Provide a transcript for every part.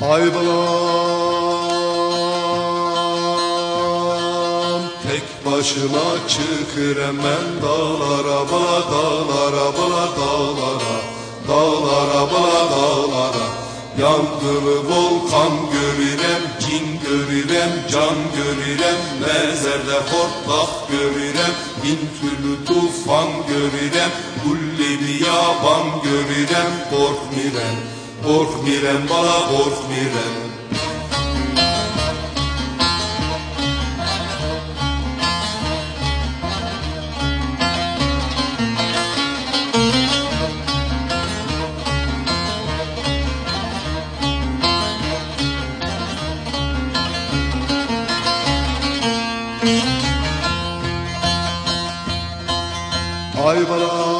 Ay balam Tek başıma çıkırım ben dağlara bala dağlara bala dağlara Dağlara bala dağlara. Yangılı volkan görürem, cin görürem, can görürem Mezerde hortlak görürem, bin türlü tufan görürem Kulli bir yaban görürem, korkmirem Korkmirem bala korkmirem Ay balam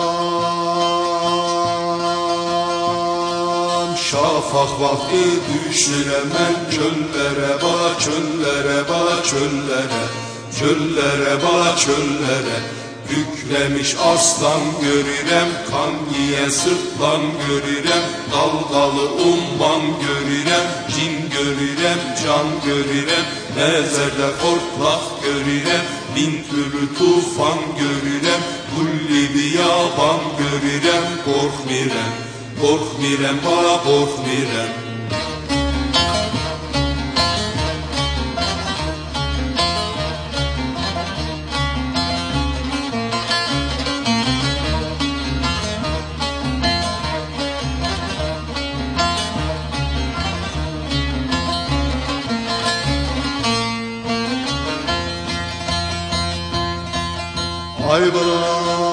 Şafak vakti düşürem ben çöllere bala çöllere bala çöllere. Çöllere bala çöllere. Büklemiş aslan görürem Kan yiyen sırtlan görürem. Dalgalı umman görürem Cin görürem can görürem. Mezerde kortlak görürem Bin türlü tufan görürem. Kulli bir yaban görürem Korkmirem Korkmirem bana korkmirem Ay balam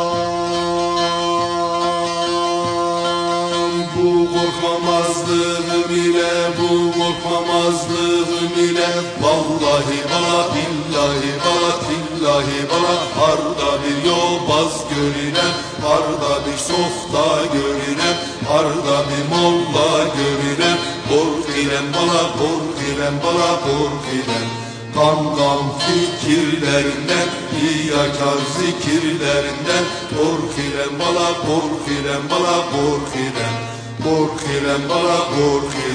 korkmamazlığım ile Bu korkmamazlığım ile Vallahi bana billahi bana billahi bana. Harda bir yobaz görürem Harda bir softa görürem Harda bir molla görürem Korkirem bana korkirem bana korkirem Kan kan fikirlerinden Riyakar zikirlerinden. Korkirem bana korkirem bana Korkirem bana korkirem